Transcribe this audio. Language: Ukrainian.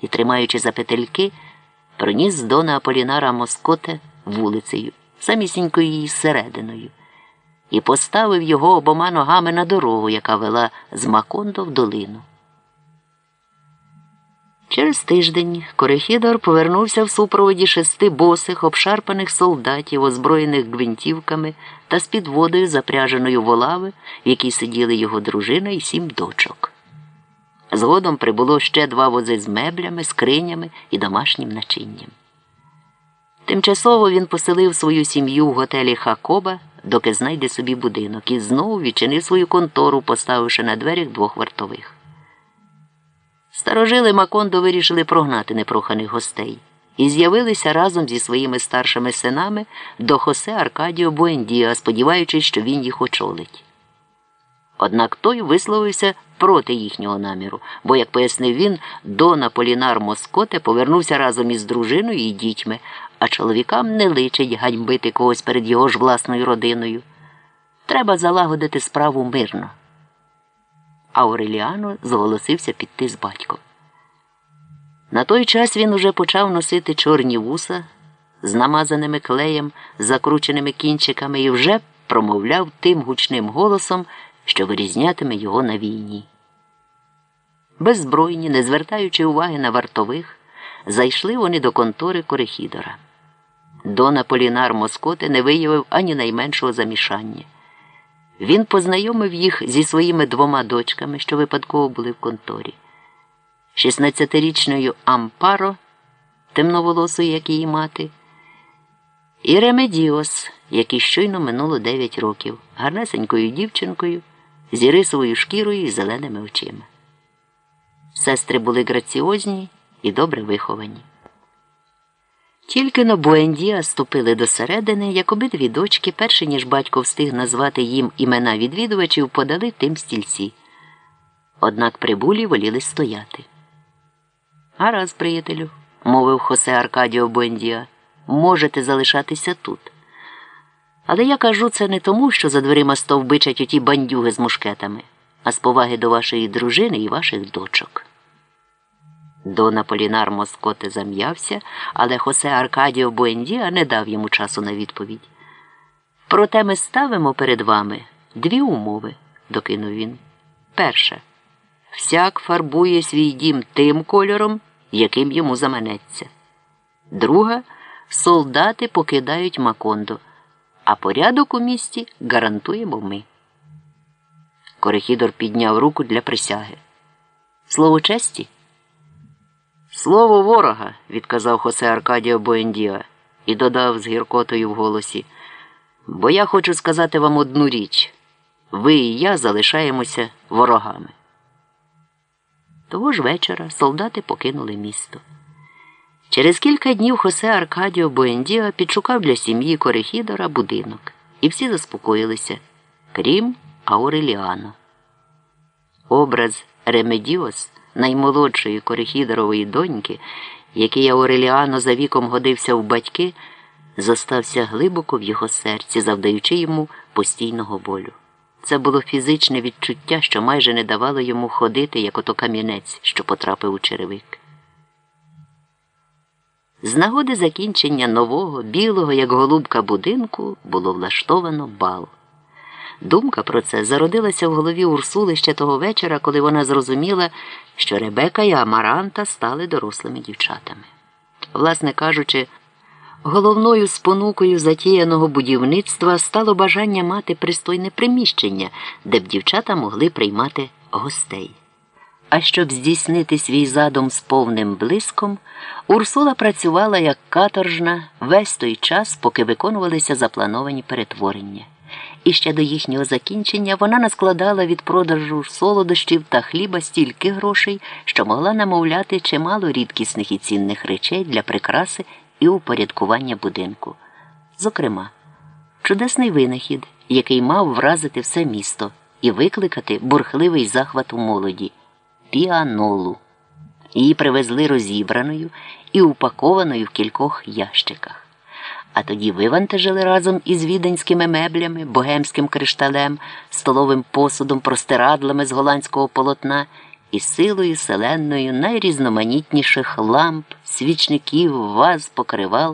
і, тримаючи за петельки, проніс дона Аполінара Москоте вулицею, самісінькою її серединою, і поставив його обома ногами на дорогу, яка вела з Макондо в долину. Через тиждень Корехідор повернувся в супроводі шести босих, обшарпаних солдатів, озброєних гвинтівками та з підводою, запряженою волави, в якій сиділи його дружина і сім дочок. Згодом прибуло ще два вози з меблями, скринями і домашнім начинням. Тимчасово він поселив свою сім'ю в готелі Хакоба, доки знайде собі будинок, і знову відчинив свою контору, поставивши на дверях двох вартових. Старожили Макондо вирішили прогнати непроханих гостей і з'явилися разом зі своїми старшими синами до Хосе Аркадіо Буендіа, сподіваючись, що він їх очолить. Однак той висловився проти їхнього наміру, бо, як пояснив він, Дон Аполінар Москоте повернувся разом із дружиною і дітьми, а чоловікам не личить ганьбити когось перед його ж власною родиною. Треба залагодити справу мирно. Ауреліано зголосився піти з батьком. На той час він уже почав носити чорні вуса з намазаними клеєм, закрученими кінчиками і вже промовляв тим гучним голосом, що вирізнятиме його на війні. Беззбройні, не звертаючи уваги на вартових, зайшли вони до контори Корехідора. Дон Аполінар Москоти не виявив ані найменшого замішання. Він познайомив їх зі своїми двома дочками, що випадково були в конторі. 16-річною Ампаро, темноволосою, як її мати, і Ремедіос, який щойно минуло 9 років, гарнесенькою дівчинкою, з ірисовою шкірою і зеленими очима. Сестри були граціозні і добре виховані. Тільки но Буендіа ступили до середини, як обидві дочки, перше ніж батько встиг назвати їм імена відвідувачів, подали тим стільці. Однак прибулі воліли стояти. Гаразд, приятелю, мовив Хосе Аркадіо Буендіа, можете залишатися тут. Але я кажу це не тому, що за дверима стовбичать оті бандюги з мушкетами, а з поваги до вашої дружини і ваших дочок. Дон Аполінар Москоте зам'явся, але Хосе Аркадіо Буендіа не дав йому часу на відповідь. Проте ми ставимо перед вами дві умови, докинув він. Перша. Всяк фарбує свій дім тим кольором, яким йому заманеться. Друга солдати покидають Макондо, а порядок у місті гарантуємо ми. Корехідор підняв руку для присяги. Слово честі? Слово ворога, відказав Хосе Аркадіо Боендіа і додав з гіркотою в голосі. Бо я хочу сказати вам одну річ ви і я залишаємося ворогами. Того ж вечора солдати покинули місто. Через кілька днів Хосе Аркадіо Буендіа підшукав для сім'ї Корехідора будинок, і всі заспокоїлися, крім Ауреліано. Образ Ремедіос наймолодшої Корехідорової доньки, який Ауреліано за віком годився в батьки, зостався глибоко в його серці, завдаючи йому постійного болю. Це було фізичне відчуття, що майже не давало йому ходити, як ото камінець, що потрапив у черевик. З нагоди закінчення нового, білого, як голубка будинку, було влаштовано бал. Думка про це зародилася в голові Урсули ще того вечора, коли вона зрозуміла, що Ребека і Амаранта стали дорослими дівчатами. Власне кажучи, головною спонукою затіяного будівництва стало бажання мати пристойне приміщення, де б дівчата могли приймати гостей. А щоб здійснити свій задум з повним блиском, Урсула працювала як каторжна весь той час, поки виконувалися заплановані перетворення. І ще до їхнього закінчення вона наскладала від продажу солодощів та хліба стільки грошей, що могла намовляти чимало рідкісних і цінних речей для прикраси і упорядкування будинку. Зокрема, чудесний винахід, який мав вразити все місто і викликати бурхливий захват у молоді піанолу. Її привезли розібраною і упакованою в кількох ящиках а тоді вивантажили разом із віденськими меблями, богемським кришталем, столовим посудом, простирадлами з голландського полотна і силою селенною найрізноманітніших ламп, свічників, ваз, покривал.